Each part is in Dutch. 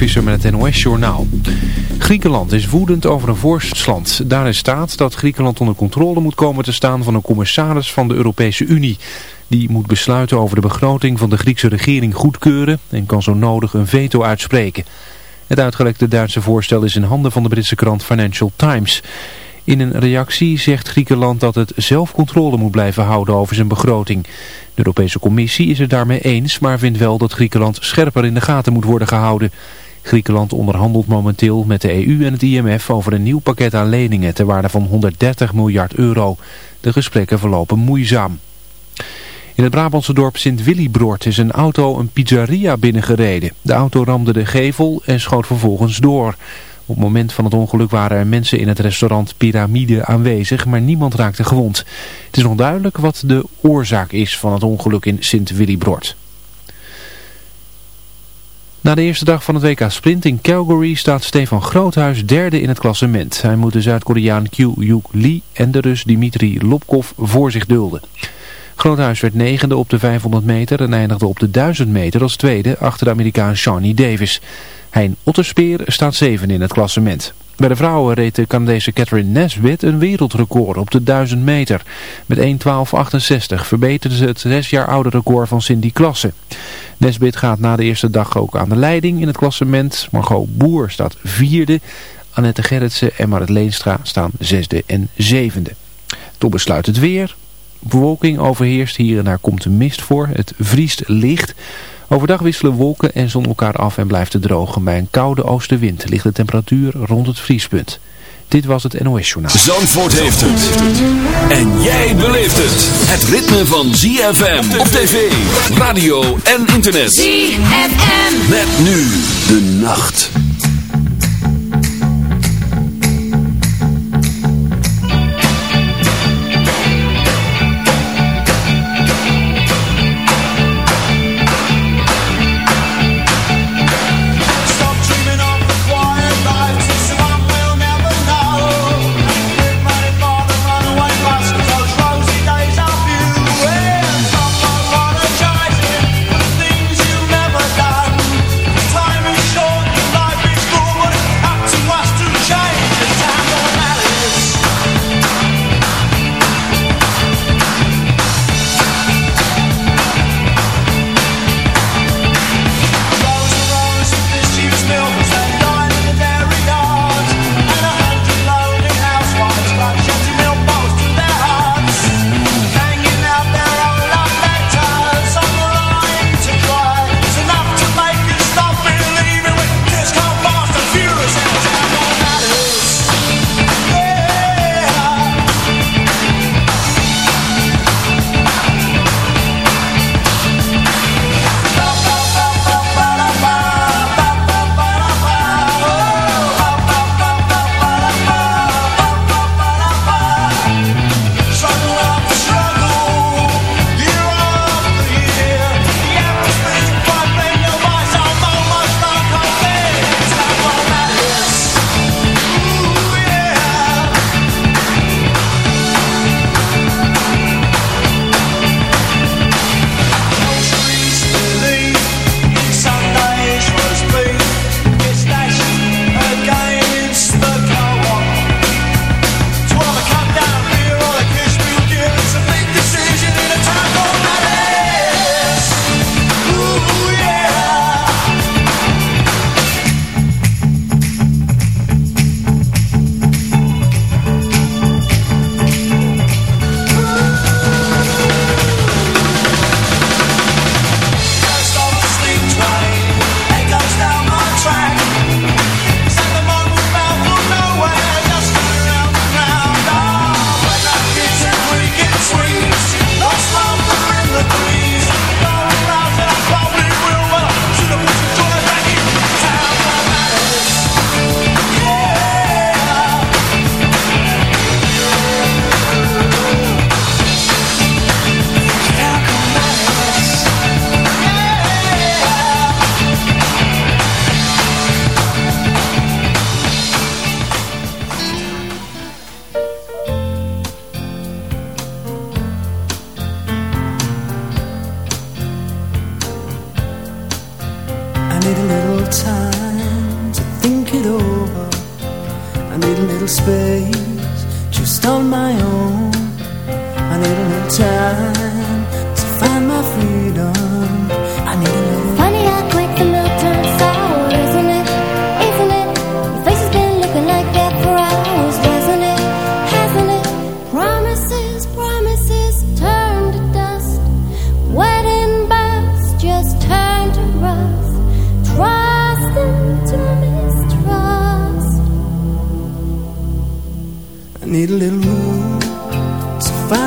Visser met het NOS-journaal. Griekenland is woedend over een voorstand. Daarin staat dat Griekenland onder controle moet komen te staan van een commissaris van de Europese Unie. Die moet besluiten over de begroting van de Griekse regering goedkeuren en kan zo nodig een veto uitspreken. Het uitgelekte Duitse voorstel is in handen van de Britse krant Financial Times. In een reactie zegt Griekenland dat het zelf controle moet blijven houden over zijn begroting. De Europese Commissie is het daarmee eens, maar vindt wel dat Griekenland scherper in de gaten moet worden gehouden. Griekenland onderhandelt momenteel met de EU en het IMF over een nieuw pakket aan leningen ter waarde van 130 miljard euro. De gesprekken verlopen moeizaam. In het Brabantse dorp Sint-Willibrord is een auto een pizzeria binnengereden. De auto ramde de gevel en schoot vervolgens door. Op het moment van het ongeluk waren er mensen in het restaurant Pyramide aanwezig, maar niemand raakte gewond. Het is nog duidelijk wat de oorzaak is van het ongeluk in Sint-Willibrord. Na de eerste dag van het WK Sprint in Calgary staat Stefan Groothuis derde in het klassement. Hij moet de Zuid-Koreaan Kyu-Yuk Lee en de Rus Dimitri Lobkov voor zich dulden. Groothuis werd negende op de 500 meter en eindigde op de 1000 meter als tweede achter de Amerikaan Shawnee Davis. Hein Otterspeer staat zeven in het klassement. Bij de vrouwen reed de Canadese Catherine Nesbitt een wereldrecord op de 1000 meter. Met 1.12.68 verbeterde ze het zes jaar oude record van Cindy Klasse. Nesbitt gaat na de eerste dag ook aan de leiding in het klassement. Margot Boer staat vierde. Annette Gerritsen en Marit Leenstra staan zesde en zevende. Tot besluit het weer. Bewolking overheerst, hier en daar komt mist voor. Het vriest licht. Overdag wisselen wolken en zon elkaar af en blijft het droog. Bij een koude oostenwind ligt de temperatuur rond het vriespunt. Dit was het NOS Journaal. Zandvoort heeft het. En jij beleeft het. Het ritme van ZFM op tv, radio en internet. ZFM. Met nu de nacht.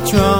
멈춰줘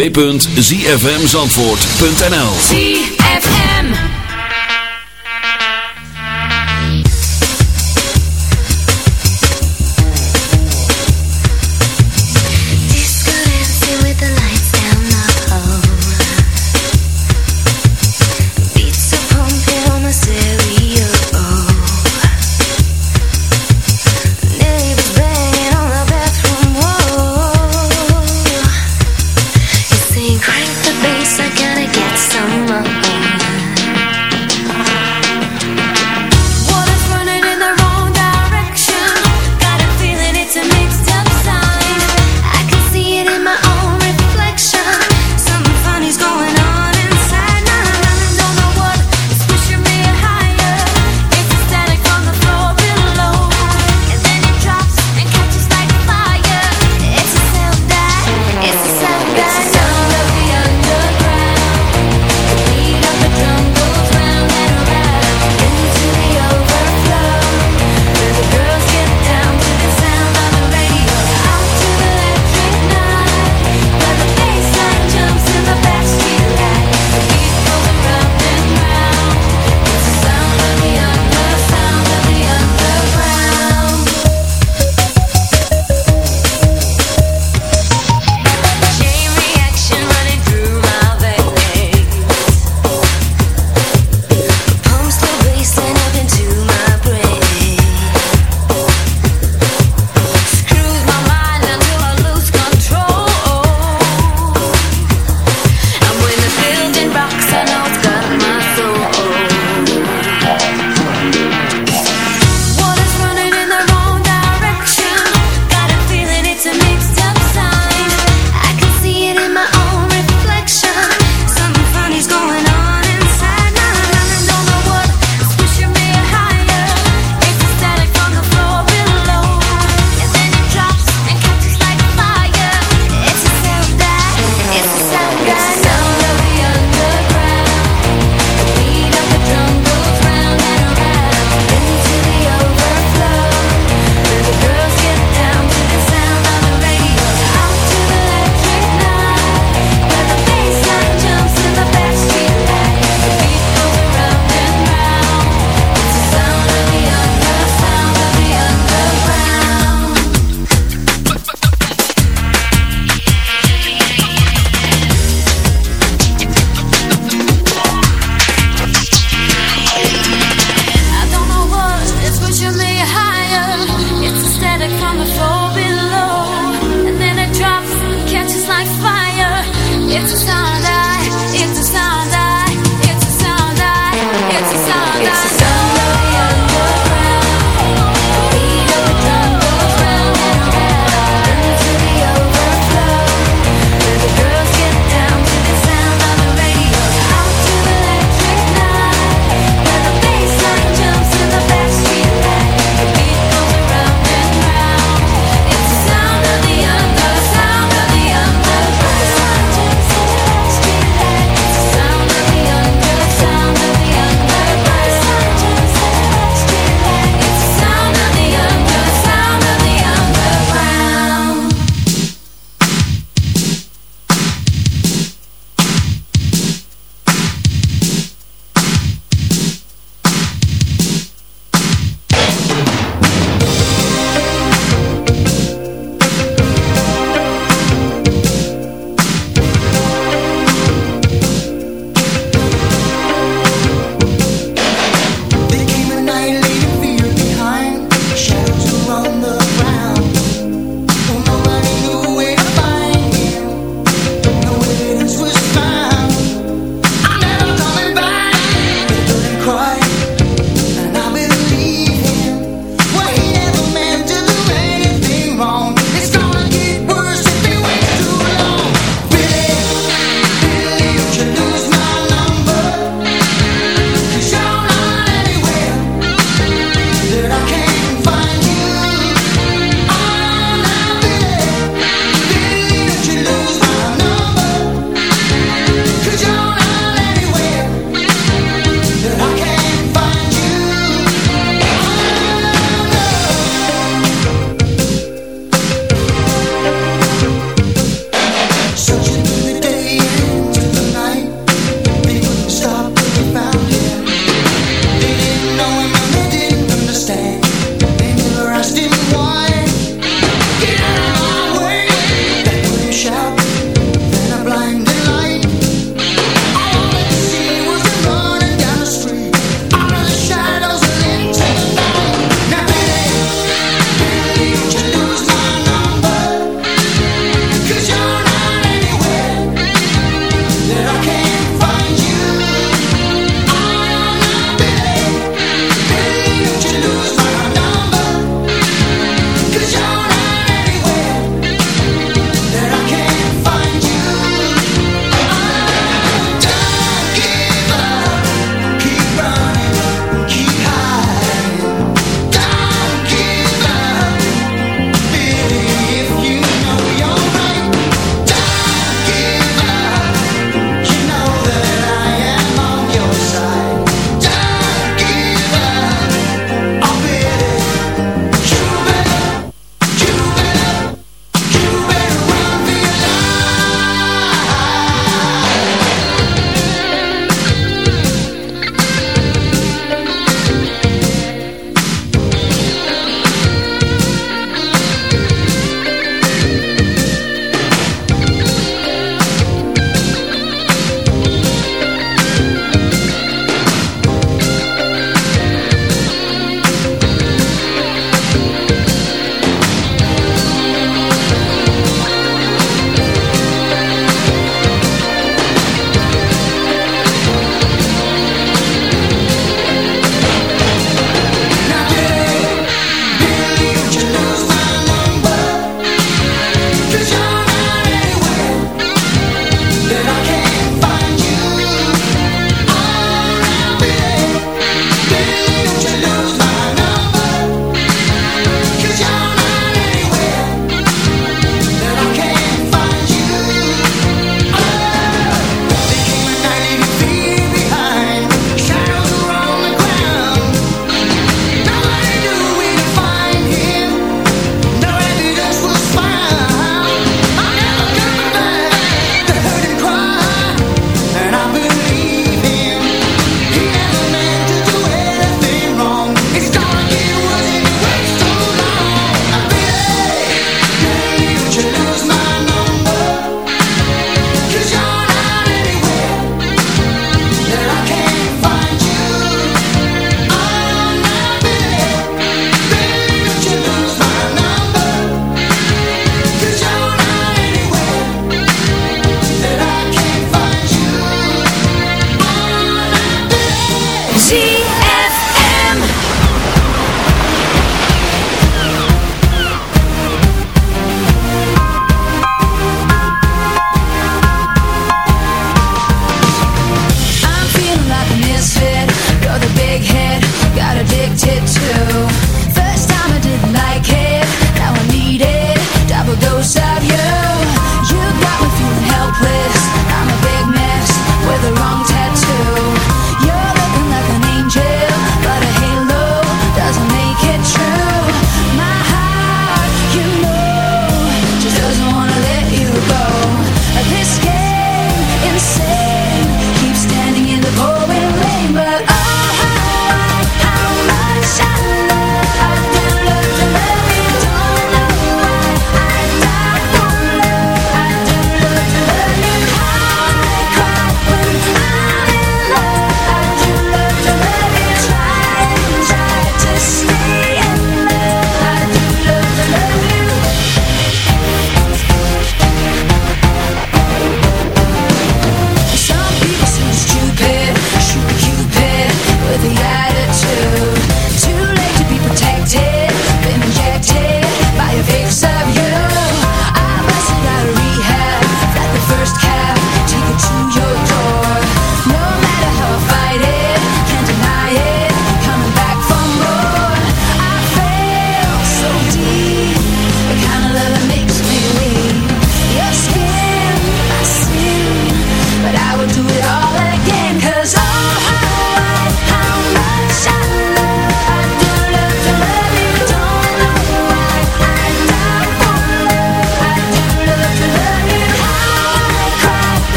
www.zfmzandvoort.nl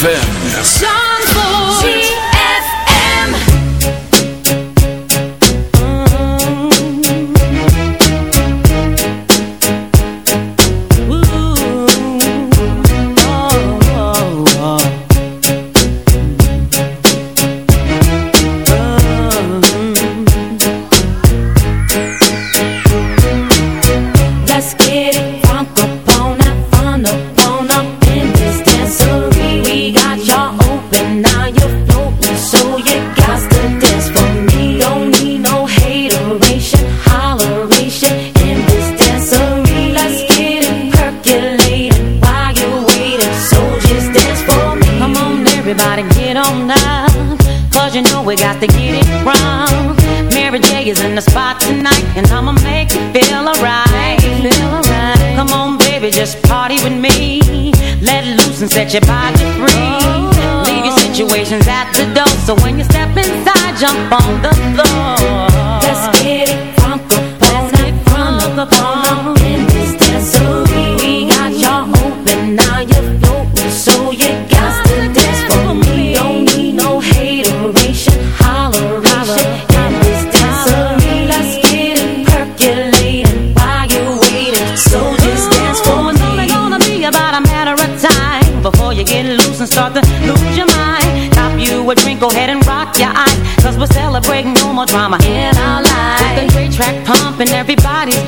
ZFM.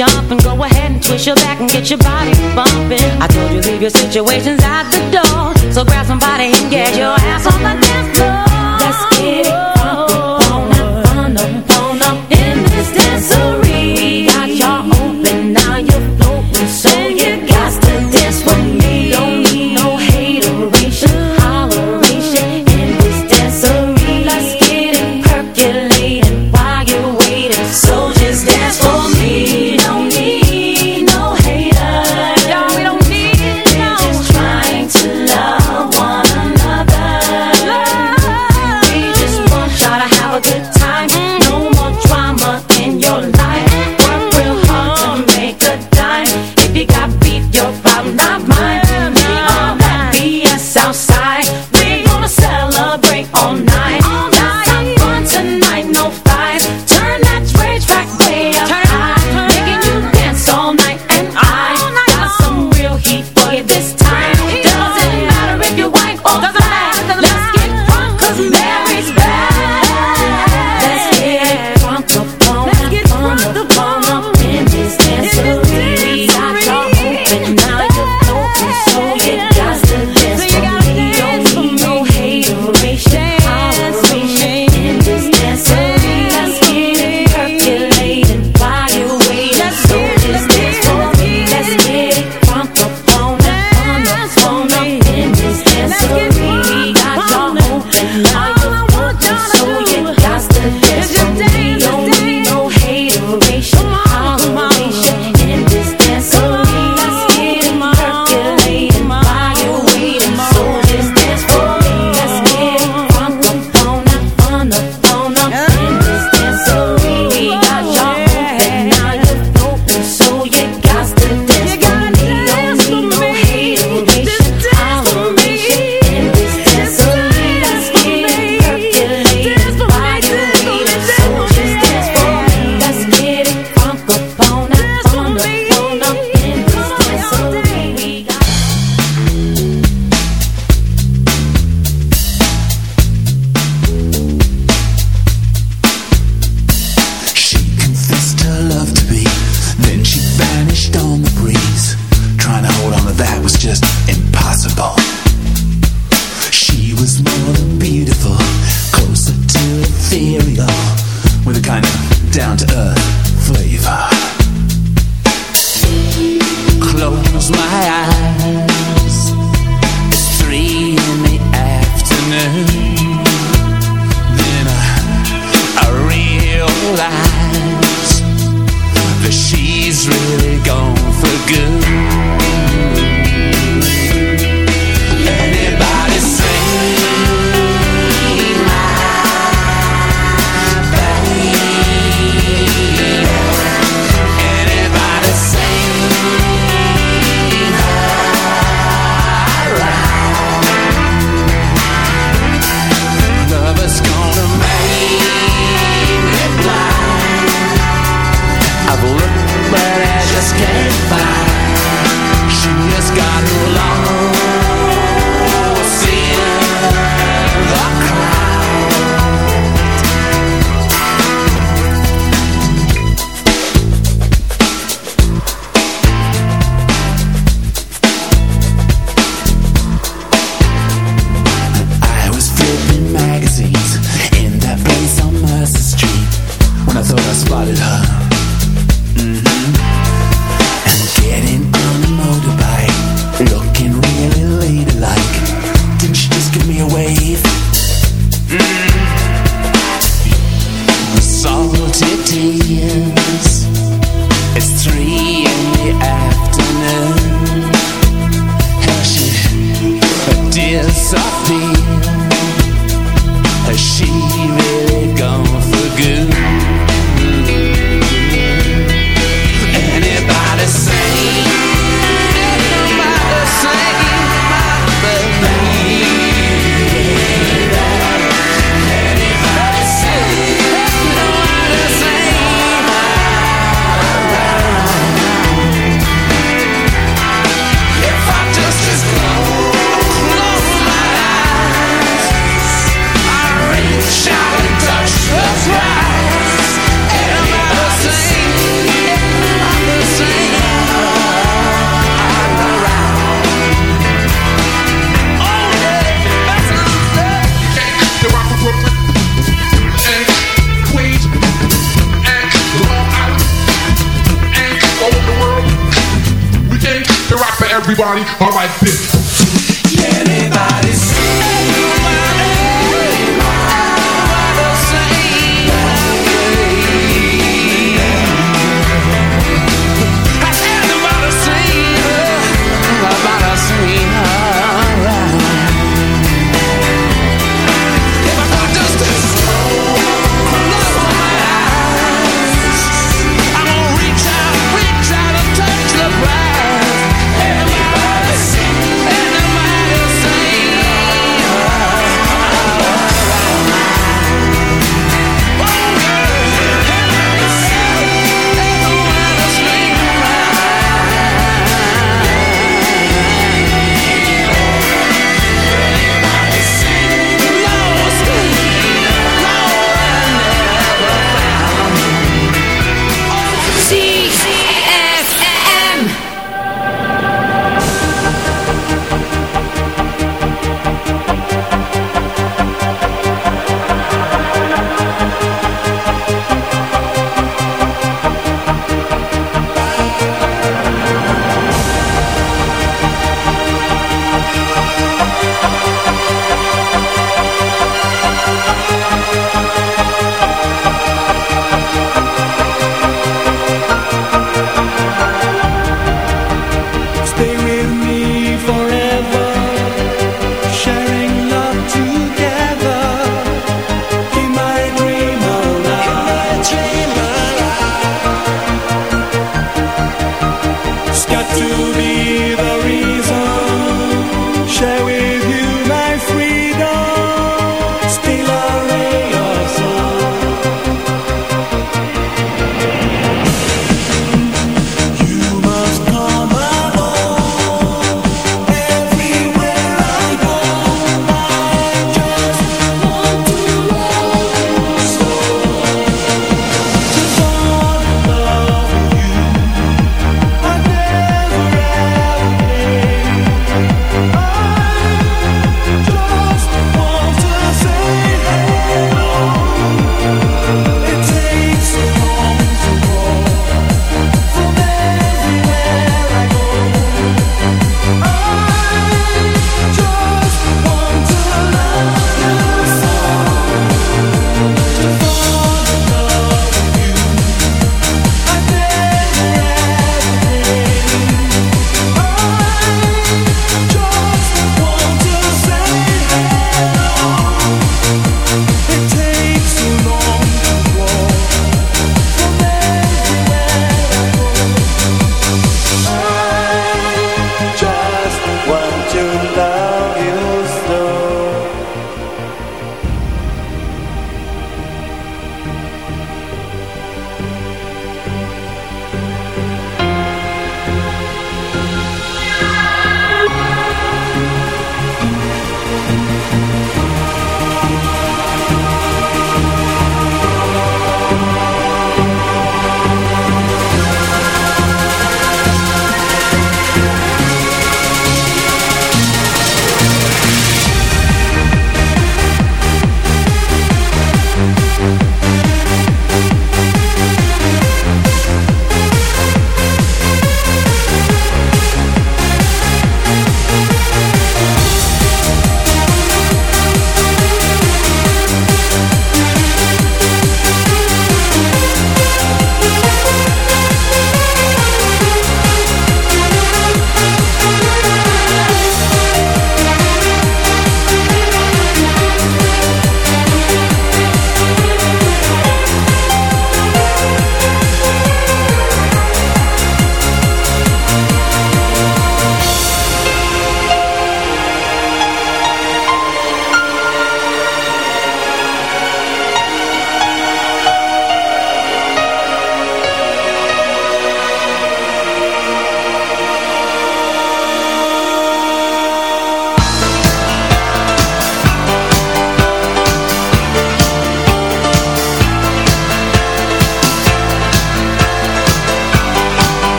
Everybody's and Go ahead and twist your back and get your body bumping. I told you leave your situations at the door, so grab somebody and get your ass on the dance floor. Let's get everybody. Alright, bitch.